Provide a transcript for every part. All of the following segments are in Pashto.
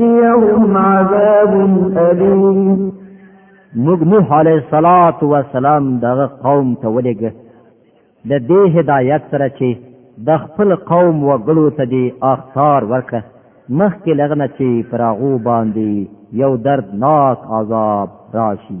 يوم عذاب أليم موږ نوح علیه الصلاۃ والسلام دغه قوم ته ولېږه د دې هدایت سره چې د خپل قوم وګړو ته دی اخطار ورکه مخکې لغنه چې پراغو باندې یو دردناک عذاب راشي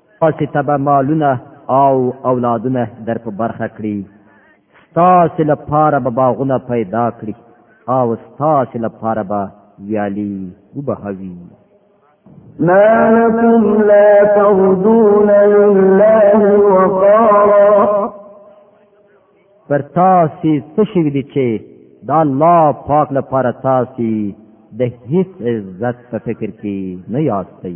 تاسو ته به مالونه او اولادونه در په برخه کړي ستاسو لپاره به باغونه پیدا کړي او ستاسو لپاره به ویالي وبهوي ما لكم لا ترجون لله وقارا پر تاسو څه شي دي چې دا الله پاک لپاره تاسو د هیڅ عزت په فکر کې نه یاستئ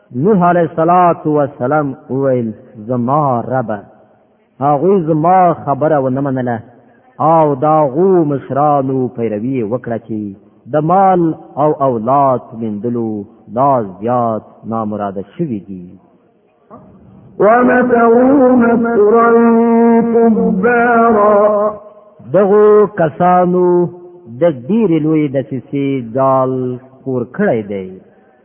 نوح علیه الصلاۃ والسلام ویل زما رب هغه زما خبره و نه منله او دا غو مشرانو پیروي وکړه چې د مال او اولاد مندلو دا زیات نامراده شوي دي ومتعوا مسرا كبارا دغو کسانو د ډیر لوی د سیسی دال خور کړی دی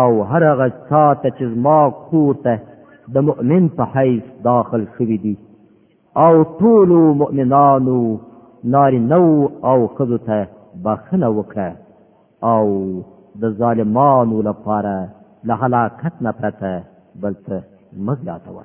او هر هغه چاته چې زما کور ته د مؤمن په حیث داخل شوی دی او ټول مؤمنانو نارینه او ښځو ته بخښنه وکړه او د ظالمانو لپاره له هلاکت نه پرته بل څه مه زیاتوه